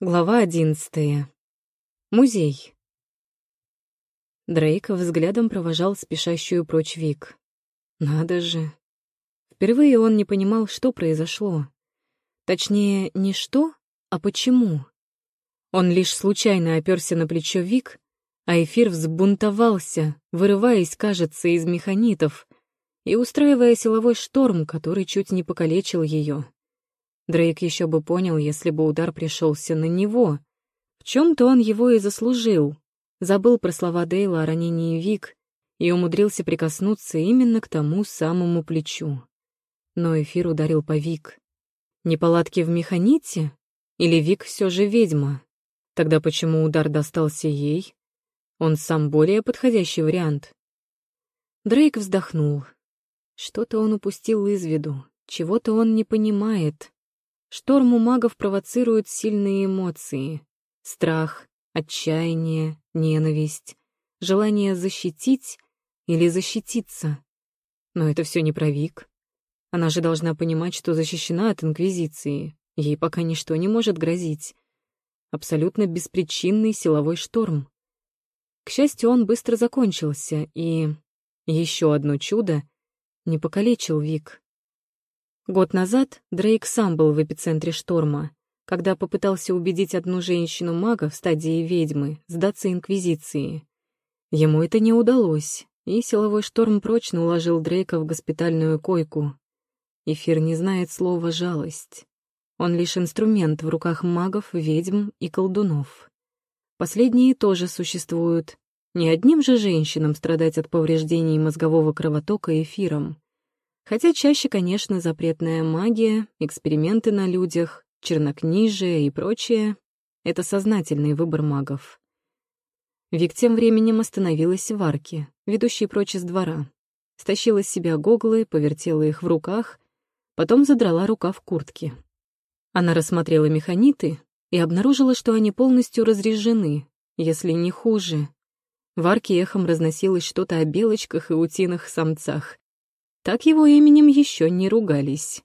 Глава одиннадцатая. Музей. Дрейк взглядом провожал спешащую прочь Вик. Надо же. Впервые он не понимал, что произошло. Точнее, не что, а почему. Он лишь случайно оперся на плечо Вик, а эфир взбунтовался, вырываясь, кажется, из механитов и устраивая силовой шторм, который чуть не покалечил ее. Дрейк еще бы понял, если бы удар пришелся на него. В чем-то он его и заслужил. Забыл про слова Дейла о ранении Вик и умудрился прикоснуться именно к тому самому плечу. Но эфир ударил по Вик. Неполадки в механите? Или Вик все же ведьма? Тогда почему удар достался ей? Он сам более подходящий вариант. Дрейк вздохнул. Что-то он упустил из виду, чего-то он не понимает. Шторм у магов провоцирует сильные эмоции. Страх, отчаяние, ненависть, желание защитить или защититься. Но это все не про Вик. Она же должна понимать, что защищена от Инквизиции. Ей пока ничто не может грозить. Абсолютно беспричинный силовой шторм. К счастью, он быстро закончился, и... Еще одно чудо не покалечил Вик. Год назад Дрейк сам был в эпицентре шторма, когда попытался убедить одну женщину-мага в стадии ведьмы сдаться Инквизиции. Ему это не удалось, и силовой шторм прочно уложил Дрейка в госпитальную койку. Эфир не знает слова «жалость». Он лишь инструмент в руках магов, ведьм и колдунов. Последние тоже существуют. Не одним же женщинам страдать от повреждений мозгового кровотока эфиром. Хотя чаще, конечно, запретная магия, эксперименты на людях, чернокнижие и прочее — это сознательный выбор магов. Вик тем временем остановилась в арке, ведущей прочь из двора. Стащила с себя гоглы, повертела их в руках, потом задрала рука в куртке. Она рассмотрела механиты и обнаружила, что они полностью разрежены, если не хуже. В арке эхом разносилось что-то о белочках и утиных самцах, так его именем еще не ругались.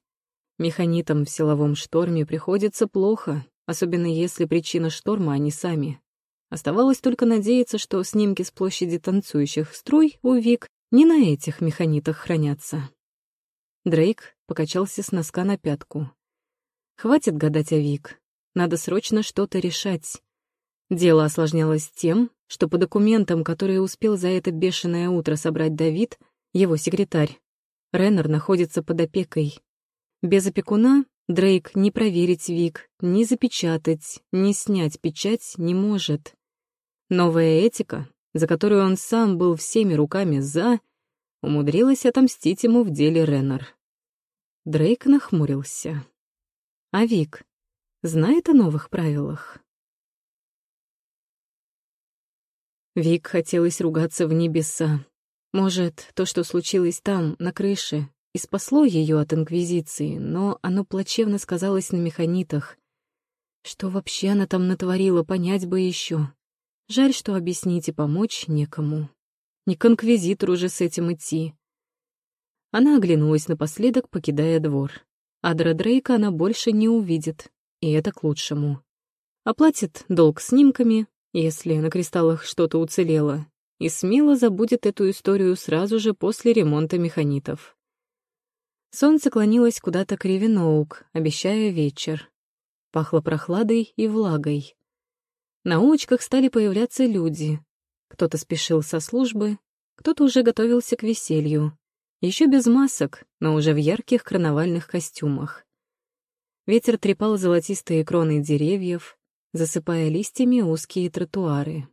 Механитам в силовом шторме приходится плохо, особенно если причина шторма они сами. Оставалось только надеяться, что снимки с площади танцующих струй у Вик не на этих механитах хранятся. Дрейк покачался с носка на пятку. Хватит гадать о Вик. Надо срочно что-то решать. Дело осложнялось тем, что по документам, которые успел за это бешеное утро собрать Давид, его секретарь, Реннер находится под опекой. Без опекуна Дрейк не проверить Вик, ни запечатать, ни снять печать не может. Новая этика, за которую он сам был всеми руками «за», умудрилась отомстить ему в деле Реннер. Дрейк нахмурился. А Вик знает о новых правилах? Вик хотелось ругаться в небеса, может, то, что случилось там, на крыше, и спасло ее от Инквизиции, но оно плачевно сказалось на механитах. Что вообще она там натворила, понять бы еще. Жаль, что объяснить и помочь некому. Не к Инквизитору же с этим идти. Она оглянулась напоследок, покидая двор. Адра Дрейка она больше не увидит, и это к лучшему. Оплатит долг снимками, если на кристаллах что-то уцелело, и смело забудет эту историю сразу же после ремонта механитов. Солнце клонилось куда-то к Ревеноук, обещая вечер. Пахло прохладой и влагой. На улочках стали появляться люди. Кто-то спешил со службы, кто-то уже готовился к веселью. Еще без масок, но уже в ярких карнавальных костюмах. Ветер трепал золотистые кроны деревьев, засыпая листьями узкие тротуары.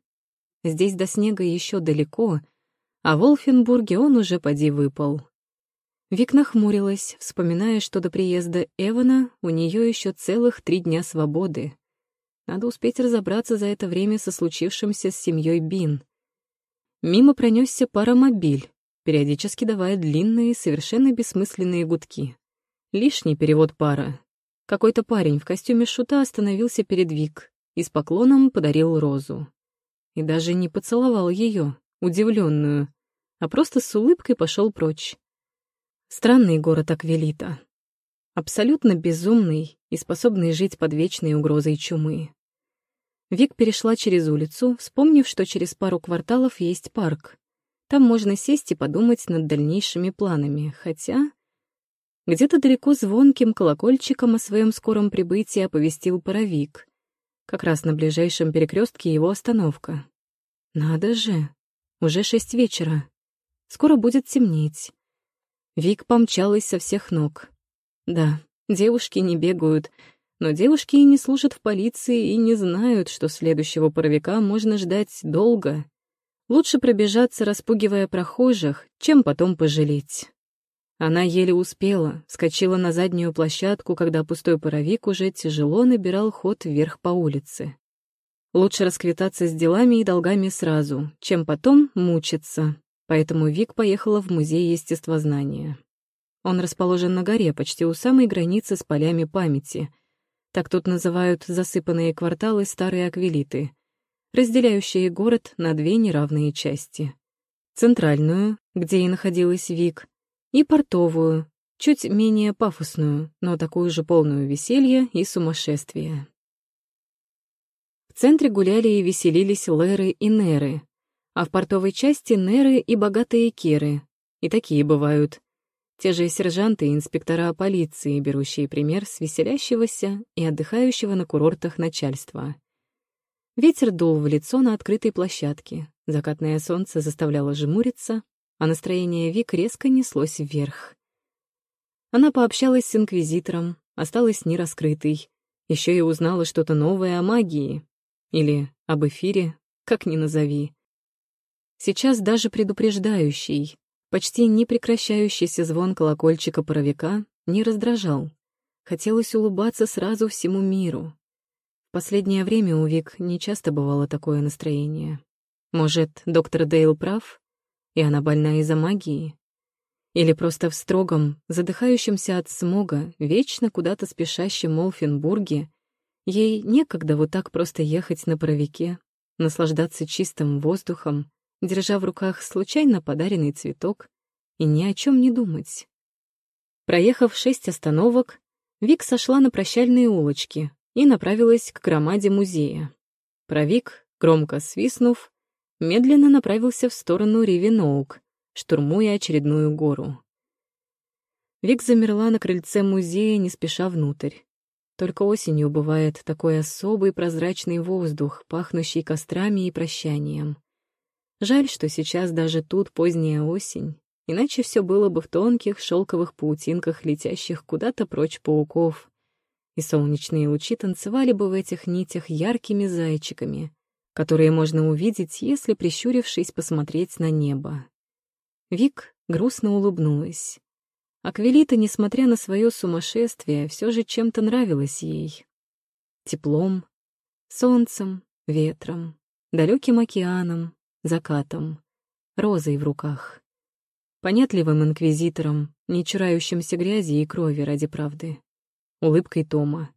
Здесь до снега еще далеко, а в Волфенбурге он уже поди выпал. Вик нахмурилась, вспоминая, что до приезда Эвана у нее еще целых три дня свободы. Надо успеть разобраться за это время со случившимся с семьей Бин. Мимо пронесся паромобиль, периодически давая длинные, совершенно бессмысленные гудки. Лишний перевод пара. Какой-то парень в костюме шута остановился перед Вик и с поклоном подарил розу и даже не поцеловал ее, удивленную, а просто с улыбкой пошел прочь. Странный город Аквелита. Абсолютно безумный и способный жить под вечной угрозой чумы. Вик перешла через улицу, вспомнив, что через пару кварталов есть парк. Там можно сесть и подумать над дальнейшими планами, хотя... Где-то далеко звонким колокольчиком о своем скором прибытии оповестил паровик. Как раз на ближайшем перекрестке его остановка. Надо же, уже шесть вечера. Скоро будет темнеть. Вик помчалась со всех ног. Да, девушки не бегают, но девушки и не служат в полиции и не знают, что следующего паровика можно ждать долго. Лучше пробежаться, распугивая прохожих, чем потом пожалеть. Она еле успела, скочила на заднюю площадку, когда пустой паровик уже тяжело набирал ход вверх по улице. Лучше расквитаться с делами и долгами сразу, чем потом мучиться, поэтому Вик поехала в музей естествознания. Он расположен на горе, почти у самой границы с полями памяти, так тут называют засыпанные кварталы старые аквилиты, разделяющие город на две неравные части. Центральную, где и находилась Вик, и портовую, чуть менее пафосную, но такую же полную веселья и сумасшествия. В центре гуляли и веселились леры и неры, а в портовой части неры и богатые керы, и такие бывают, те же сержанты и инспектора полиции, берущие пример с веселящегося и отдыхающего на курортах начальства. Ветер дул в лицо на открытой площадке, закатное солнце заставляло жмуриться, а настроение Вик резко неслось вверх. Она пообщалась с инквизитором, осталась нераскрытой, еще и узнала что-то новое о магии. Или об эфире, как ни назови. Сейчас даже предупреждающий, Почти непрекращающийся звон колокольчика паровика не раздражал. Хотелось улыбаться сразу всему миру. В последнее время у Вик нечасто бывало такое настроение. Может, доктор Дейл прав, и она больна из-за магии? Или просто в строгом, задыхающемся от смога, вечно куда-то спешащем Молфенбурге ей некогда вот так просто ехать на паровике, наслаждаться чистым воздухом, держа в руках случайно подаренный цветок и ни о чем не думать. Проехав шесть остановок, Вик сошла на прощальные улочки и направилась к громаде музея. Провик, громко свистнув, медленно направился в сторону Ривеноук, штурмуя очередную гору. Вик замерла на крыльце музея, не спеша внутрь. Только осенью бывает такой особый прозрачный воздух, пахнущий кострами и прощанием. Жаль, что сейчас даже тут поздняя осень, иначе все было бы в тонких шелковых паутинках, летящих куда-то прочь пауков, и солнечные лучи танцевали бы в этих нитях яркими зайчиками, которые можно увидеть, если, прищурившись, посмотреть на небо. Вик грустно улыбнулась. Аквилита, несмотря на свое сумасшествие, все же чем-то нравилась ей. Теплом, солнцем, ветром, далеким океаном, закатом, розой в руках. Понятливым инквизитором, не чурающимся грязи и крови ради правды. Улыбкой Тома.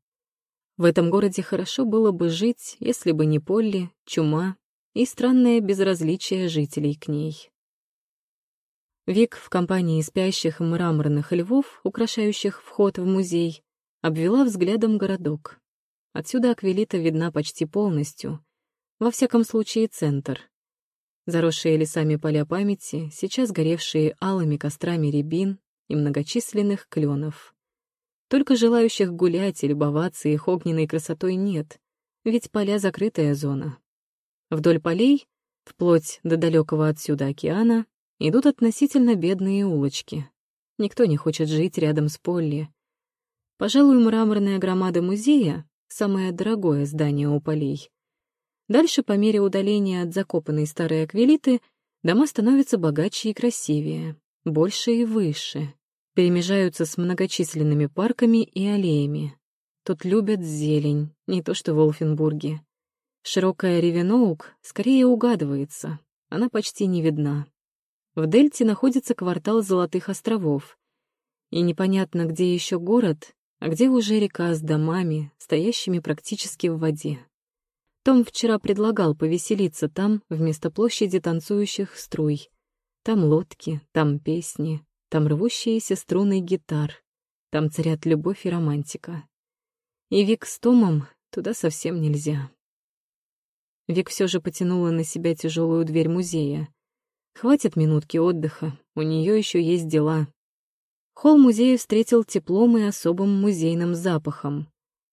В этом городе хорошо было бы жить, если бы не Полли, чума и странное безразличие жителей к ней. Вик в компании спящих мраморных львов, украшающих вход в музей, обвела взглядом городок. Отсюда Аквилита видна почти полностью, во всяком случае центр. Заросшие лесами поля памяти, сейчас горевшие алыми кострами рябин и многочисленных кленов. Только желающих гулять и любоваться их огненной красотой нет, ведь поля — закрытая зона. Вдоль полей, вплоть до далекого отсюда океана, идут относительно бедные улочки. Никто не хочет жить рядом с Полли. Пожалуй, мраморная громада музея — самое дорогое здание у полей — Дальше, по мере удаления от закопанной старой аквилиты, дома становятся богаче и красивее, больше и выше, перемежаются с многочисленными парками и аллеями. Тут любят зелень, не то что в Волфенбурге. Широкая Ревеноук скорее угадывается, она почти не видна. В Дельте находится квартал Золотых островов. И непонятно, где еще город, а где уже река с домами, стоящими практически в воде. Том вчера предлагал повеселиться там вместо площади танцующих струй. Там лодки, там песни, там рвущиеся струны гитар, там царят любовь и романтика. И Вик с Томом туда совсем нельзя. Вик все же потянула на себя тяжелую дверь музея. Хватит минутки отдыха, у нее еще есть дела. Холл музея встретил теплом и особым музейным запахом.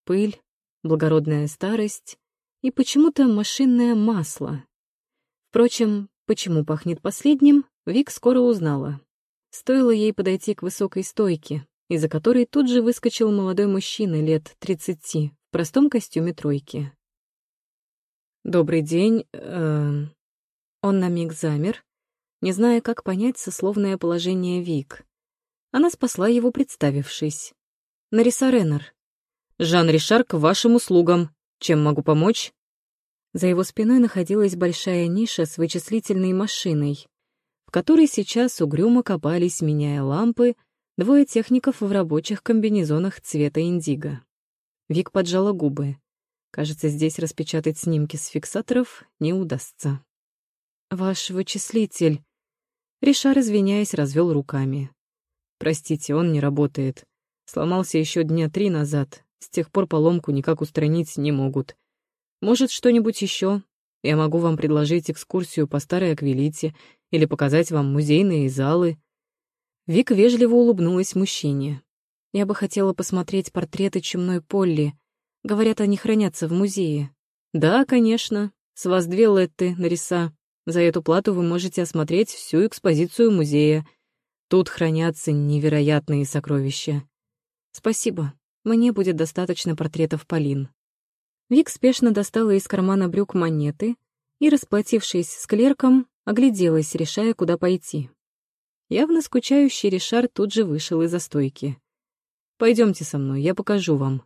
Пыль, благородная старость и почему-то машинное масло. Впрочем, почему пахнет последним, Вик скоро узнала. Стоило ей подойти к высокой стойке, из-за которой тут же выскочил молодой мужчина лет тридцати в простом костюме тройки. «Добрый день. Э... Он на миг замер, не зная, как понять сословное положение Вик. Она спасла его, представившись. «Нариса Реннер». «Жан Ришар, к вашим услугам. Чем могу помочь?» За его спиной находилась большая ниша с вычислительной машиной, в которой сейчас угрюмо копались, меняя лампы, двое техников в рабочих комбинезонах цвета индиго. Вик поджала губы. Кажется, здесь распечатать снимки с фиксаторов не удастся. «Ваш вычислитель...» Ришар, извиняясь, развел руками. «Простите, он не работает. Сломался еще дня три назад. С тех пор поломку никак устранить не могут. Может, что-нибудь еще? Я могу вам предложить экскурсию по старой Аквилите или показать вам музейные залы». Вик вежливо улыбнулась мужчине. «Я бы хотела посмотреть портреты чумной Полли. Говорят, они хранятся в музее». «Да, конечно. С вас две летты, Нариса. За эту плату вы можете осмотреть всю экспозицию музея. Тут хранятся невероятные сокровища». «Спасибо. Мне будет достаточно портретов Полин». Вик спешно достала из кармана брюк монеты и, расплатившись с клерком, огляделась, решая, куда пойти. Явно скучающий Ришар тут же вышел из-за стойки. Пойдемте со мной, я покажу вам».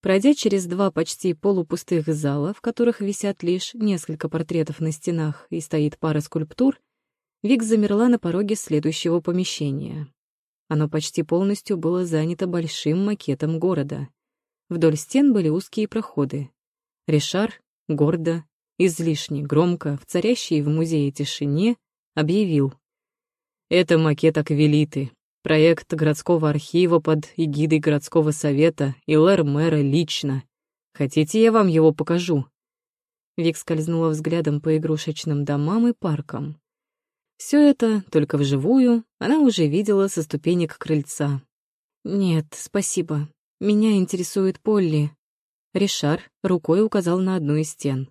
Пройдя через два почти полупустых зала, в которых висят лишь несколько портретов на стенах и стоит пара скульптур, Вик замерла на пороге следующего помещения. Оно почти полностью было занято большим макетом города. Вдоль стен были узкие проходы. Ришар, гордо, излишне громко, в царящей в музее тишине, объявил. «Это макет Аквилиты, проект городского архива под эгидой городского совета и лэр-мэра лично. Хотите, я вам его покажу?» Вик скользнула взглядом по игрушечным домам и паркам. Все это, только вживую, она уже видела со ступенек крыльца. «Нет, спасибо. Меня интересует Полли». Ришар рукой указал на одну из стен.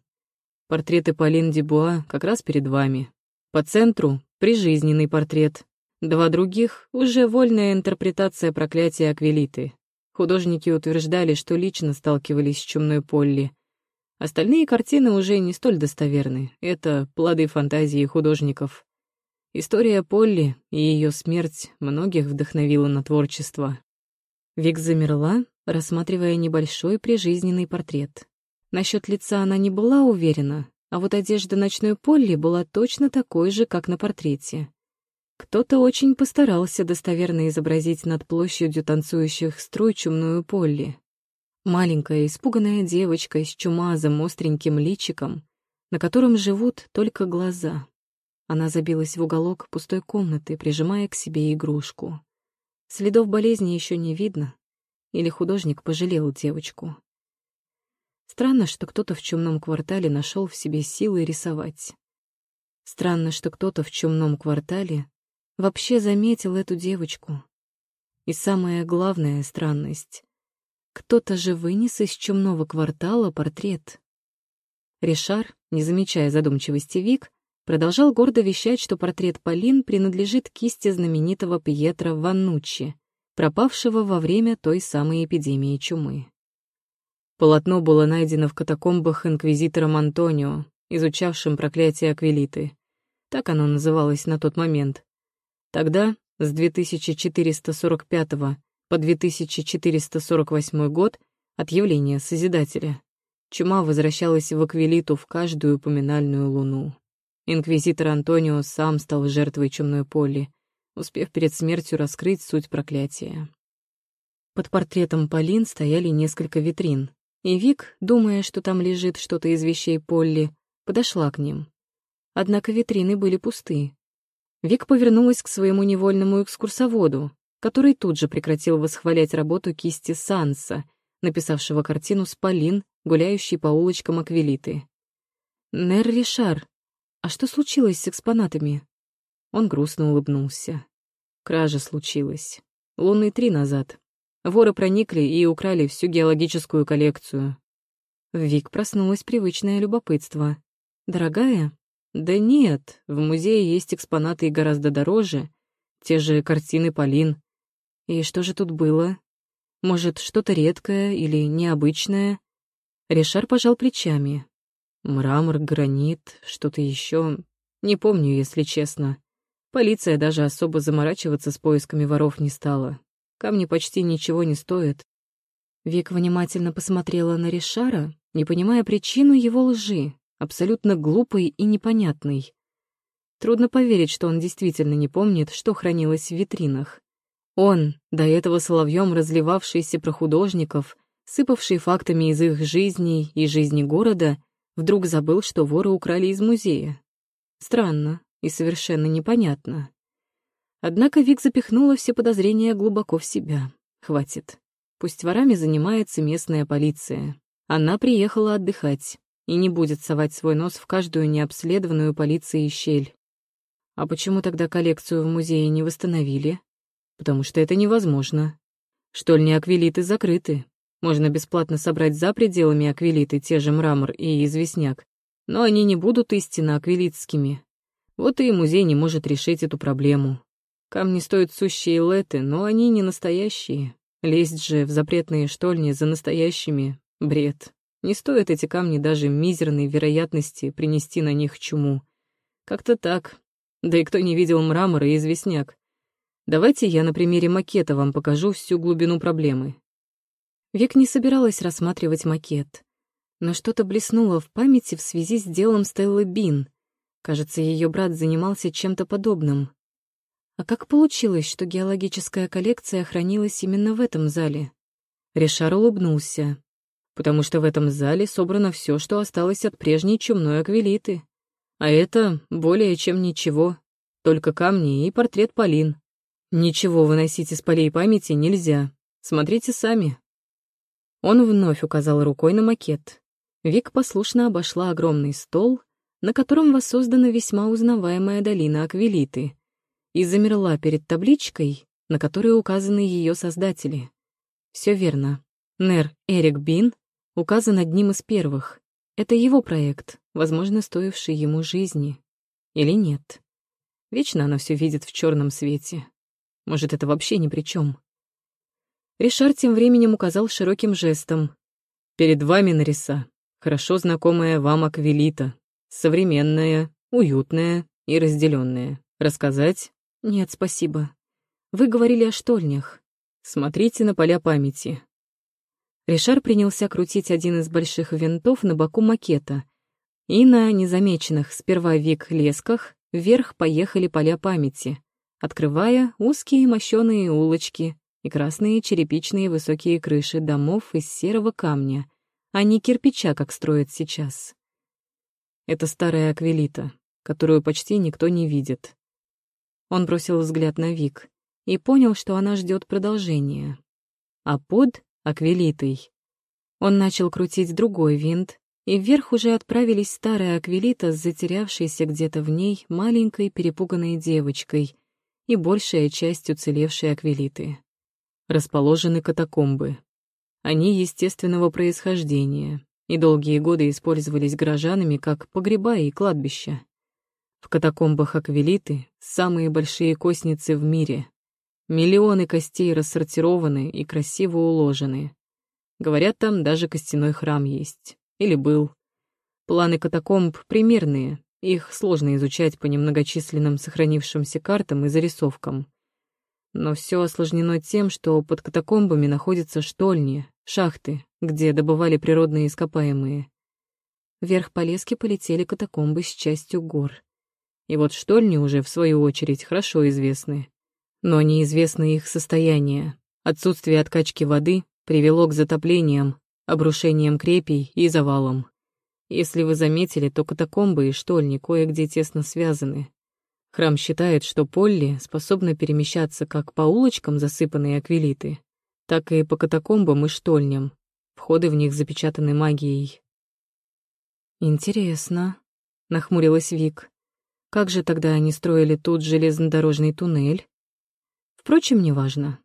«Портреты Полин Дебуа как раз перед вами. По центру — прижизненный портрет. Два других — уже вольная интерпретация проклятия Аквилиты. Художники утверждали, что лично сталкивались с чумной Полли. Остальные картины уже не столь достоверны. Это плоды фантазии художников. История Полли и ее смерть многих вдохновила на творчество. Вик замерла, рассматривая небольшой прижизненный портрет. Насчет лица она не была уверена, а вот одежда ночной Полли была точно такой же, как на портрете. Кто-то очень постарался достоверно изобразить над площадью танцующих струй чумную Полли. Маленькая испуганная девочка с чумазым остреньким личиком, на котором живут только глаза. Она забилась в уголок пустой комнаты, прижимая к себе игрушку. Следов болезни еще не видно. Или художник пожалел девочку. Странно, что кто-то в чумном квартале нашел в себе силы рисовать. Странно, что кто-то в чумном квартале вообще заметил эту девочку. И самая главная странность — кто-то же вынес из чумного квартала портрет. Ришар, не замечая задумчивости Вик, продолжал гордо вещать, что портрет Полин принадлежит кисти знаменитого Пьетро Ваннуччи, пропавшего во время той самой эпидемии чумы. Полотно было найдено в катакомбах инквизитором Антонио, изучавшим проклятие Аквилиты. Так оно называлось на тот момент. Тогда, с 2445 по 2448 год, от явления Созидателя, чума возвращалась в Аквилиту в каждую поминальную луну. Инквизитор Антонио сам стал жертвой чумной поли, успев перед смертью раскрыть суть проклятия. Под портретом Полин стояли несколько витрин, и Вик, думая, что там лежит что-то из вещей Полли, подошла к ним. Однако витрины были пусты. Вик повернулась к своему невольному экскурсоводу, который тут же прекратил восхвалять работу кисти Санса, написавшего картину с Полин, гуляющей по улочкам Аквилиты. Нер Ришар, а что случилось с экспонатами?» Он грустно улыбнулся. Кража случилась. Луны три назад. Воры проникли и украли всю геологическую коллекцию. В Вик проснулось привычное любопытство. «Дорогая?» «Да нет, в музее есть экспонаты и гораздо дороже. Те же картины Полин. И что же тут было? Может, что-то редкое или необычное?» Ришар пожал плечами. Мрамор, гранит, что-то еще. Не помню, если честно. Полиция даже особо заморачиваться с поисками воров не стала. Камни почти ничего не стоят. Вик внимательно посмотрела на Ришара, не понимая причину его лжи, абсолютно глупой и непонятной. Трудно поверить, что он действительно не помнит, что хранилось в витринах. Он, до этого соловьем разливавшийся про художников, сыпавший фактами из их жизней и жизни города, вдруг забыл, что воры украли из музея. Странно и совершенно непонятно. Однако Вик запихнула все подозрения глубоко в себя. Хватит. Пусть ворами занимается местная полиция. Она приехала отдыхать и не будет совать свой нос в каждую необследованную полицией щель. А почему тогда коллекцию в музее не восстановили? Потому что это невозможно. Штольни аквилиты закрыты. Можно бесплатно собрать за пределами аквилиты те же мрамор и известняк, но они не будут истинно аквилитскими. Вот и музей не может решить эту проблему. Камни стоят сущие леты, но они не настоящие. Лезть же в запретные штольни за настоящими — бред. Не стоят эти камни даже мизерной вероятности принести на них чуму. Как-то так. Да и кто не видел мрамора и известняк? Давайте я на примере макета вам покажу всю глубину проблемы. Вик не собиралась рассматривать макет. Но что-то блеснуло в памяти в связи с делом Стеллы Бин. Кажется, ее брат занимался чем-то подобным. А как получилось, что геологическая коллекция хранилась именно в этом зале? Ришар улыбнулся. Потому что в этом зале собрано все, что осталось от прежней чумной аквилиты. А это более чем ничего. Только камни и портрет Полин. Ничего выносить из полей памяти нельзя. Смотрите сами. Он вновь указал рукой на макет. Вик послушно обошла огромный стол, на котором воссоздана весьма узнаваемая долина Аквилиты, и замерла перед табличкой, на которой указаны ее создатели. Все верно. Нер Эрик Бин указан одним из первых. Это его проект, возможно, стоивший ему жизни. Или нет? Вечно она все видит в черном свете. Может, это вообще ни при чем. Ришар тем временем указал широким жестом. «Перед вами Нариса, хорошо знакомая вам Аквилита, современная, уютная и разделенная. Рассказать «Нет, спасибо. Вы говорили о штольнях. Смотрите на поля памяти». Ришар принялся крутить один из больших винтов на боку макета, и на незамеченных сперва вик лесках вверх поехали поля памяти, открывая узкие мощеные улочки и красные черепичные высокие крыши домов из серого камня, а не кирпича, как строят сейчас. Это старая аквилита, которую почти никто не видит. Он бросил взгляд на Вик и понял, что она ждет продолжения. А под аквилитой он начал крутить другой винт, и вверх уже отправились старая аквилита с затерявшейся где-то в ней маленькой перепуганной девочкой и большая часть уцелевшей аквилиты. Расположены катакомбы. Они естественного происхождения и долгие годы использовались горожанами как погреба и кладбища. В катакомбах Аквилиты самые большие костницы в мире. Миллионы костей рассортированы и красиво уложены. Говорят, там даже костяной храм есть. Или был. Планы катакомб примерные, их сложно изучать по немногочисленным сохранившимся картам и зарисовкам. Но все осложнено тем, что под катакомбами находятся штольни, шахты, где добывали природные ископаемые. Вверх по леске полетели катакомбы с частью гор. И вот штольни уже, в свою очередь, хорошо известны. Но неизвестно их состояние. Отсутствие откачки воды привело к затоплениям, обрушениям крепей и завалам. Если вы заметили, то катакомбы и штольни кое-где тесно связаны. Храм считает, что Полли способна перемещаться как по улочкам, засыпанные аквилиты, так и по катакомбам и штольням. Входы в них запечатаны магией. «Интересно», — нахмурилась Вик. «Как же тогда они строили тут железнодорожный туннель?» Впрочем, неважно.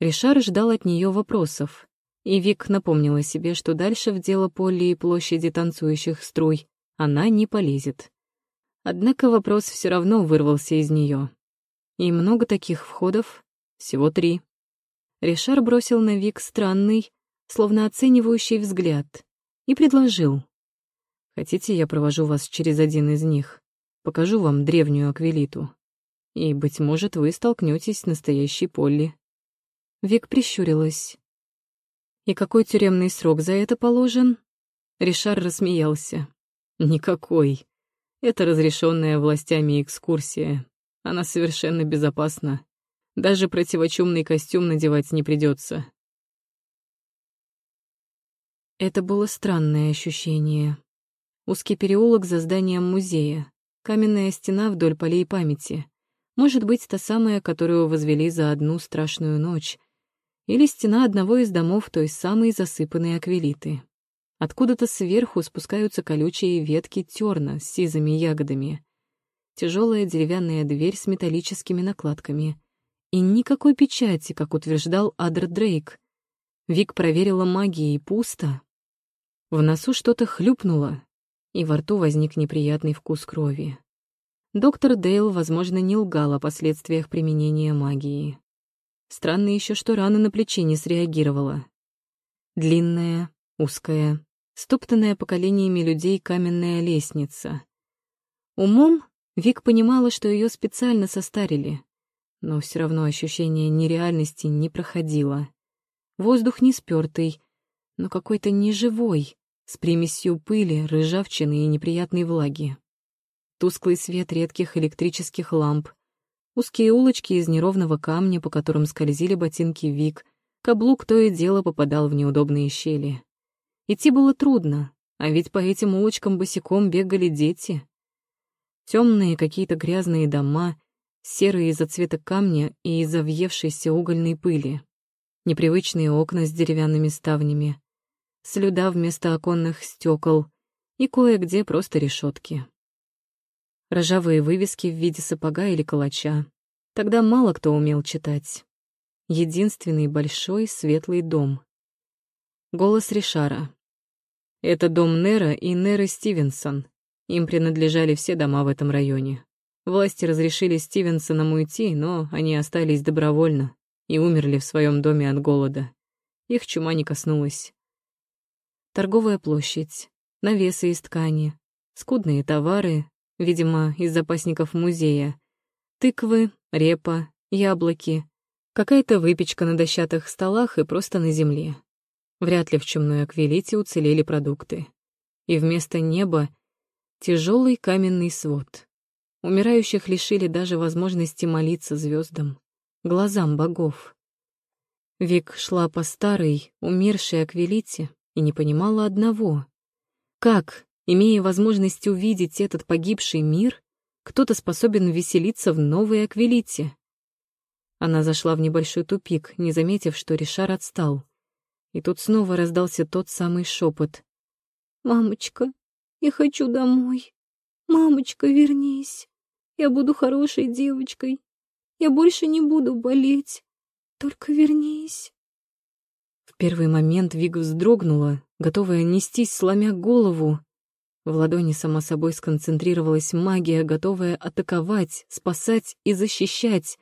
Ришар ждал от нее вопросов, и Вик напомнила себе, что дальше в дело Полли и площади танцующих струй она не полезет. Однако вопрос все равно вырвался из нее. И много таких входов, всего три. Ришар бросил на Вик странный, словно оценивающий взгляд, и предложил. «Хотите, я провожу вас через один из них? Покажу вам древнюю аквилиту. И, быть может, вы столкнетесь с настоящей Полли». Вик прищурилась. «И какой тюремный срок за это положен?» Ришар рассмеялся. «Никакой. Это разрешенная властями экскурсия. Она совершенно безопасна. Даже противочумный костюм надевать не придется. Это было странное ощущение. Узкий переулок за зданием музея, каменная стена вдоль полей памяти. Может быть, та самая, которую возвели за одну страшную ночь. Или стена одного из домов той самой засыпанной аквилиты. Откуда-то сверху спускаются колючие ветки терна с сизыми ягодами. Тяжелая деревянная дверь с металлическими накладками. И никакой печати, как утверждал Адр Дрейк. Вик проверила магией, пусто. В носу что-то хлюпнуло, и во рту возник неприятный вкус крови. Доктор Дейл, возможно, не лгал о последствиях применения магии. Странно еще, что рана на плече не среагировала. Длинная, узкая, стоптанная поколениями людей каменная лестница. Умом Вик понимала, что ее специально состарили, но все равно ощущение нереальности не проходило. Воздух не спёртый, но какой-то неживой, с примесью пыли, рыжавчины и неприятной влаги. Тусклый свет редких электрических ламп, узкие улочки из неровного камня, по которым скользили ботинки Вик, каблук то и дело попадал в неудобные щели. Идти было трудно, а ведь по этим улочкам босиком бегали дети. Темные какие-то грязные дома, серые из-за цвета камня и из-за въевшейся угольной пыли. Непривычные окна с деревянными ставнями, слюда вместо оконных стекол и кое-где просто решетки. Ржавые вывески в виде сапога или калача. Тогда мало кто умел читать. Единственный большой светлый дом. Голос Ришара. Это дом Нера и Неры Стивенсон. Им принадлежали все дома в этом районе. Власти разрешили Стивенсонам уйти, но они остались добровольно и умерли в своем доме от голода. Их чума не коснулась. Торговая площадь, навесы из ткани, скудные товары, видимо, из запасников музея, тыквы, репа, яблоки, какая-то выпечка на дощатых столах и просто на земле. Вряд ли в чумной аквилите уцелели продукты. И вместо неба — тяжелый каменный свод. Умирающих лишили даже возможности молиться звездам, глазам богов. Вик шла по старой, умершей аквилите, и не понимала одного. Как, имея возможность увидеть этот погибший мир, кто-то способен веселиться в новой Аквилите? Она зашла в небольшой тупик, не заметив, что Ришар отстал. И тут снова раздался тот самый шепот. «Мамочка, я хочу домой. Мамочка, вернись. Я буду хорошей девочкой. Я больше не буду болеть. Только вернись». Первый момент Виг вздрогнула, готовая нестись, сломя голову. В ладони сама собой сконцентрировалась магия, готовая атаковать, спасать и защищать.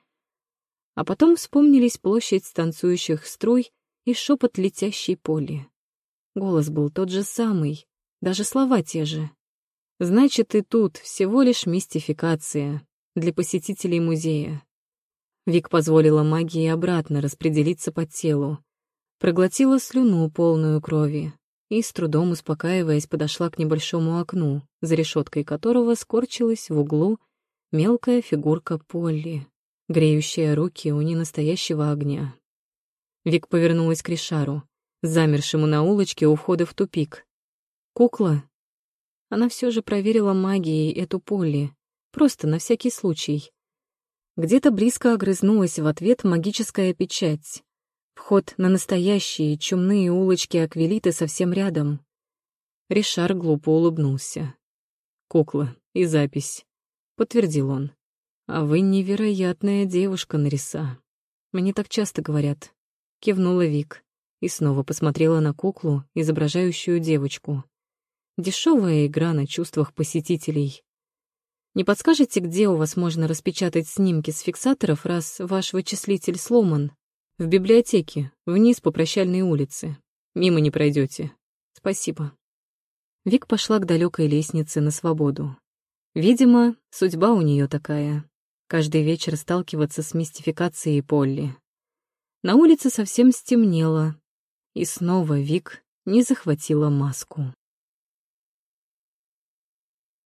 А потом вспомнились площадь танцующих струй и шепот летящей поли. Голос был тот же самый, даже слова те же. Значит, и тут всего лишь мистификация для посетителей музея. Вик позволила магии обратно распределиться по телу, проглотила слюну, полную крови, и, с трудом успокаиваясь, подошла к небольшому окну, за решеткой которого скорчилась в углу мелкая фигурка Полли, греющая руки у ненастоящего огня. Вик повернулась к Ришару, замершему на улочке у входа в тупик. «Кукла?» Она все же проверила магией эту Полли, просто на всякий случай. Где-то близко огрызнулась в ответ магическая печать, Вход на настоящие чумные улочки Аквилиты совсем рядом. Ришар глупо улыбнулся. кукла и запись», — подтвердил он. «А вы невероятная девушка, Нариса. Мне так часто говорят». Кивнула Вик и снова посмотрела на куклу, изображающую девочку. Дешевая игра на чувствах посетителей. Не подскажете, где у вас можно распечатать снимки с фиксаторов, раз ваш вычислитель сломан? В библиотеке, вниз по прощальной улице. Мимо не пройдете. Спасибо. Вик пошла к далекой лестнице на свободу. Видимо, судьба у нее такая. Каждый вечер сталкиваться с мистификацией Полли. На улице совсем стемнело, и снова Вик не захватила маску.